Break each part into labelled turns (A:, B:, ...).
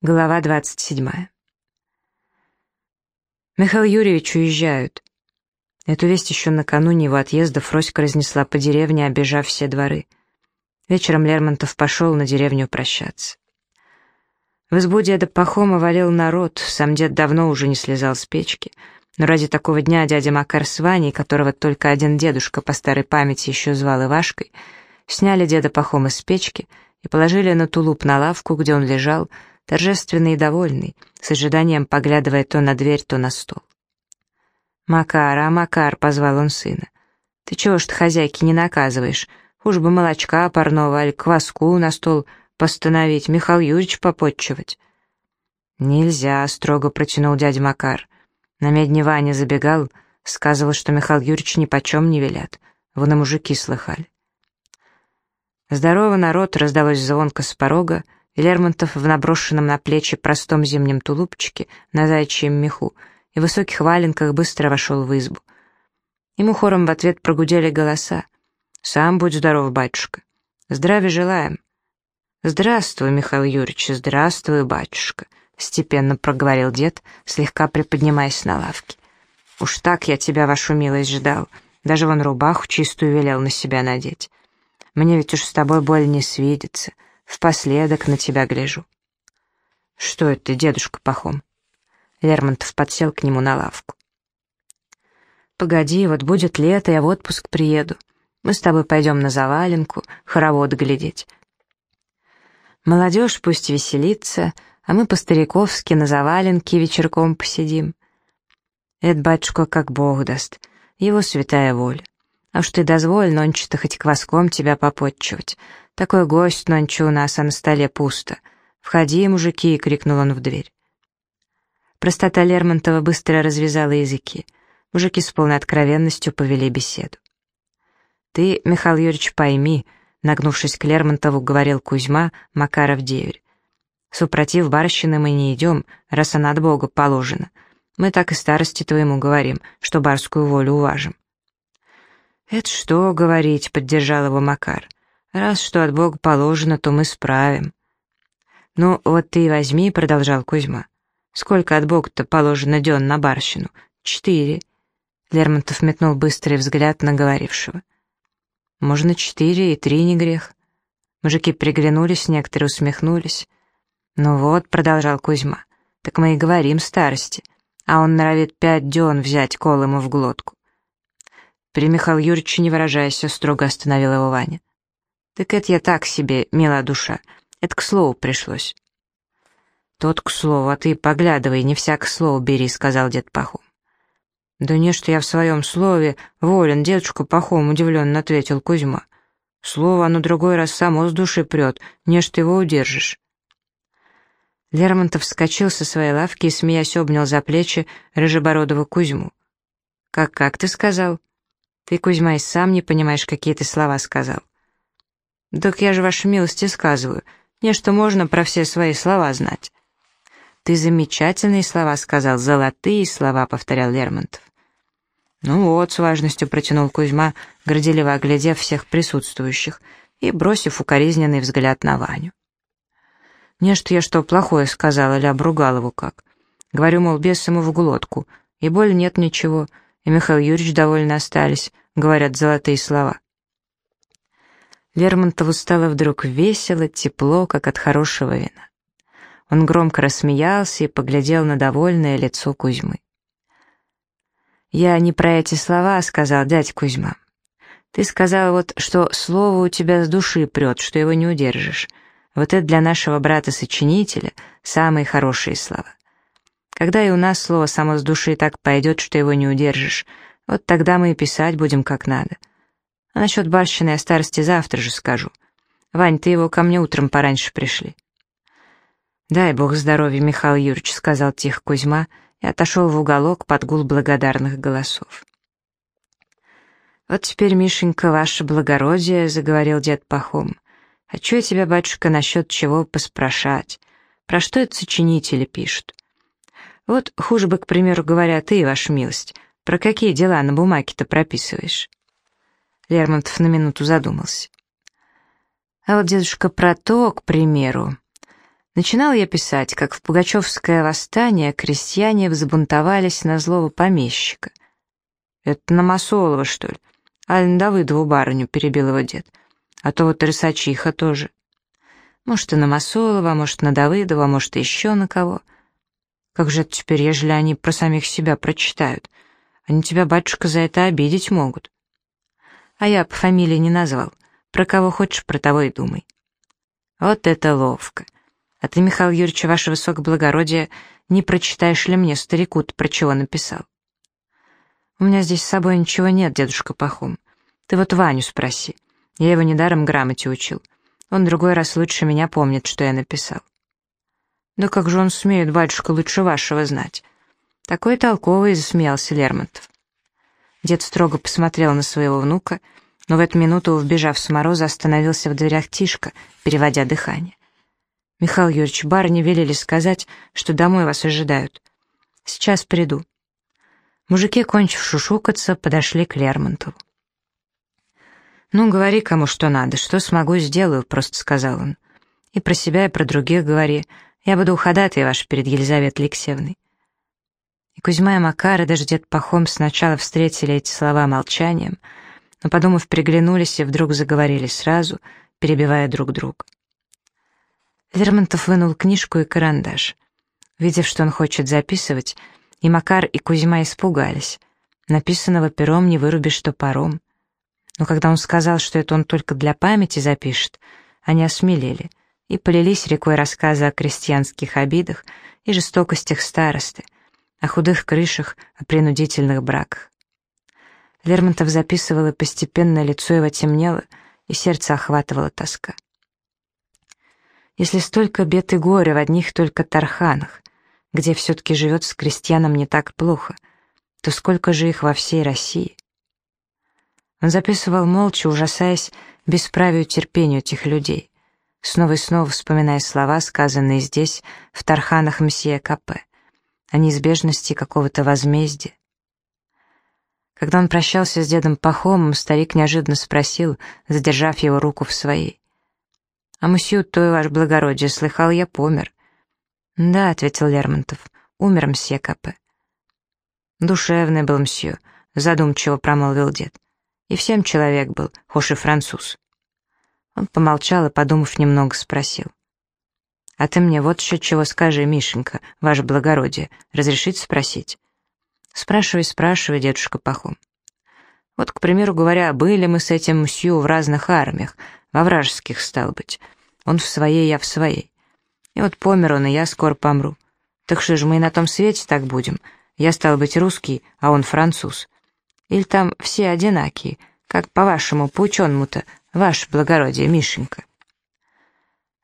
A: Глава 27. Михаил Юрьевич уезжают. Эту весть еще накануне его отъезда Фроська разнесла по деревне, обежав все дворы. Вечером Лермонтов пошел на деревню прощаться. В избу деда Пахома валил народ, сам дед давно уже не слезал с печки, но ради такого дня дядя Макар с Ваней, которого только один дедушка по старой памяти еще звал Ивашкой, сняли деда Пахома с печки и положили на тулуп на лавку, где он лежал, торжественный и довольный, с ожиданием поглядывая то на дверь, то на стол. «Макар, а Макар!» — позвал он сына. «Ты чего ж ты хозяйки не наказываешь? Уж бы молочка парного, аль кваску на стол постановить, Михаил Юрьевич попотчевать». «Нельзя», — строго протянул дядя Макар. На медне Ваня забегал, сказывал, что Михаил Юрьевич ни почем не велят. Вон и мужики слыхали. Здорово, народ, раздалось звонко с порога, — Лермонтов в наброшенном на плечи простом зимнем тулупчике на зайчьем меху и высоких валенках быстро вошел в избу. Ему хором в ответ прогудели голоса. «Сам будь здоров, батюшка. Здравия желаем». «Здравствуй, Михаил Юрьевич, здравствуй, батюшка», — степенно проговорил дед, слегка приподнимаясь на лавке. «Уж так я тебя, вашу милость, ждал. Даже вон рубаху чистую велел на себя надеть. Мне ведь уж с тобой боль не свидится. Впоследок на тебя гляжу. Что это, дедушка Пахом? Лермонтов подсел к нему на лавку. Погоди, вот будет лето, я в отпуск приеду. Мы с тобой пойдем на заваленку, хоровод глядеть. Молодежь пусть веселится, а мы по-стариковски на заваленке вечерком посидим. Это, батюшка, как Бог даст, его святая воля. А уж ты дозволь нонче-то хоть кваском тебя попотчевать. Такой гость нонче у нас, а на столе пусто. «Входи, мужики!» — крикнул он в дверь. Простота Лермонтова быстро развязала языки. Мужики с полной откровенностью повели беседу. «Ты, Михаил Юрьевич, пойми», — нагнувшись к Лермонтову, говорил Кузьма, Макаров деверь. «Супротив барщины мы не идем, раз она от Бога положена. Мы так и старости твоему говорим, что барскую волю уважим». «Это что говорить», — поддержал его Макар. Раз что от Бога положено, то мы справим. Ну, вот ты и возьми, — продолжал Кузьма. Сколько от Бога-то положено дён на барщину? Четыре. Лермонтов метнул быстрый взгляд на говорившего. Можно четыре и три не грех. Мужики приглянулись, некоторые усмехнулись. «Ну вот», — продолжал Кузьма, — «так мы и говорим старости, а он норовит пять дён взять кол ему в глотку». При Михаиле Юрьевиче не выражайся, строго остановил его Ваня. «Так это я так себе, милая душа. Это к слову пришлось». «Тот к слову, а ты поглядывай, не всяк слово бери», — сказал дед Пахом. «Да не, что я в своем слове волен, дедушка Пахом», — удивленно ответил Кузьма. «Слово оно другой раз само с души прет, не что его удержишь». Лермонтов вскочил со своей лавки и, смеясь, обнял за плечи рыжебородого Кузьму. «Как-как ты сказал?» «Ты, Кузьма, и сам не понимаешь, какие ты слова сказал». «Так я же, ваша милость, и сказываю. Мне что можно про все свои слова знать?» «Ты замечательные слова сказал, золотые слова», — повторял Лермонтов. «Ну вот», — с важностью протянул Кузьма, горделиво оглядев всех присутствующих и бросив укоризненный взгляд на Ваню. «Не, что я что плохое сказал или обругал его как. Говорю, мол, бес ему в глотку, и боль нет ничего, и Михаил Юрьевич довольно остались, говорят золотые слова». Лермонтову стало вдруг весело, тепло, как от хорошего вина. Он громко рассмеялся и поглядел на довольное лицо Кузьмы. «Я не про эти слова», — сказал дядь Кузьма. «Ты сказал вот, что слово у тебя с души прет, что его не удержишь. Вот это для нашего брата-сочинителя самые хорошие слова. Когда и у нас слово само с души так пойдет, что его не удержишь, вот тогда мы и писать будем как надо. А насчет барщины о старости завтра же скажу. Вань, ты его ко мне утром пораньше пришли. «Дай бог здоровья, Михаил Юрьевич», — сказал тихо Кузьма и отошел в уголок под гул благодарных голосов. «Вот теперь, Мишенька, ваше благородие», — заговорил дед Пахом. «Хочу я тебя, батюшка, насчет чего поспрашать. Про что это сочинители пишут? Вот хуже бы, к примеру, говоря, ты, ваша милость, про какие дела на бумаге-то прописываешь?» Лермонтов на минуту задумался. А вот дедушка про то, к примеру. Начинал я писать, как в Пугачевское восстание крестьяне взбунтовались на злого помещика. «Это на Масолова, что ли? А на Давыдову барыню», — перебил его дед. «А то вот рысачиха тоже». «Может, и на Масолова, может, на Давыдова, может, еще на кого». «Как же это теперь, ежели они про самих себя прочитают? Они тебя, батюшка, за это обидеть могут». «А я по фамилии не назвал. Про кого хочешь, про того и думай». «Вот это ловко». А ты, Михаил Юрьевич, ваше высокоблагородие, не прочитаешь ли мне, старику про чего написал? У меня здесь с собой ничего нет, дедушка Пахом. Ты вот Ваню спроси. Я его недаром грамоте учил. Он другой раз лучше меня помнит, что я написал. Да как же он смеет, батюшка, лучше вашего знать? Такой толковый, засмеялся Лермонтов. Дед строго посмотрел на своего внука, но в эту минуту, вбежав с мороза, остановился в дверях Тишка, переводя дыхание. «Михаил Юрьевич, барыни велели сказать, что домой вас ожидают. Сейчас приду». Мужики, кончив шушукаться, подошли к Лермонтову. «Ну, говори кому что надо, что смогу, сделаю», — просто сказал он. «И про себя, и про других говори. Я буду уходатой ваш перед Елизаветой Алексеевной». И Кузьма и Макар, и даже дед Пахом сначала встретили эти слова молчанием, но, подумав, приглянулись и вдруг заговорили сразу, перебивая друг друга. Лермонтов вынул книжку и карандаш. Видев, что он хочет записывать, и Макар, и Кузьма испугались. Написанного пером не вырубишь топором. Но когда он сказал, что это он только для памяти запишет, они осмелели и полились рекой рассказы о крестьянских обидах и жестокостях старосты, о худых крышах, о принудительных браках. Лермонтов записывал, и постепенно лицо его темнело, и сердце охватывала тоска. Если столько бед и горя в одних только Тарханах, где все-таки живет с крестьяном не так плохо, то сколько же их во всей России? Он записывал молча, ужасаясь бесправию терпению этих людей, снова и снова вспоминая слова, сказанные здесь, в Тарханах мсье Капе, о неизбежности какого-то возмездия. Когда он прощался с дедом Пахомом, старик неожиданно спросил, задержав его руку в своей. «А мсью той, ваш благородие, слыхал, я помер». «Да», — ответил Лермонтов, — «умер мсье Капе». «Душевный был мсью», — задумчиво промолвил дед. «И всем человек был, хошь и француз». Он помолчал и, подумав немного, спросил. «А ты мне вот еще чего скажи, Мишенька, ваше благородие, разрешить спросить?» «Спрашивай, спрашивай, дедушка Пахом». Вот, к примеру говоря, были мы с этим мсью в разных армиях, во вражеских, стал быть. Он в своей, я в своей. И вот помер он, и я скоро помру. Так что же мы и на том свете так будем? Я стал быть русский, а он француз. Или там все одинакие, как по-вашему, по ученому-то, ваше благородие, Мишенька?»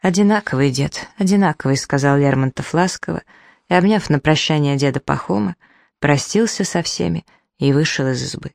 A: «Одинаковый, дед, одинаковый», — сказал Лермонтов ласково, и, обняв на прощание деда Пахома, простился со всеми и вышел из избы.